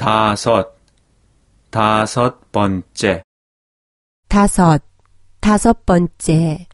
다섯, 다섯 번째, 다섯, 다섯 번째.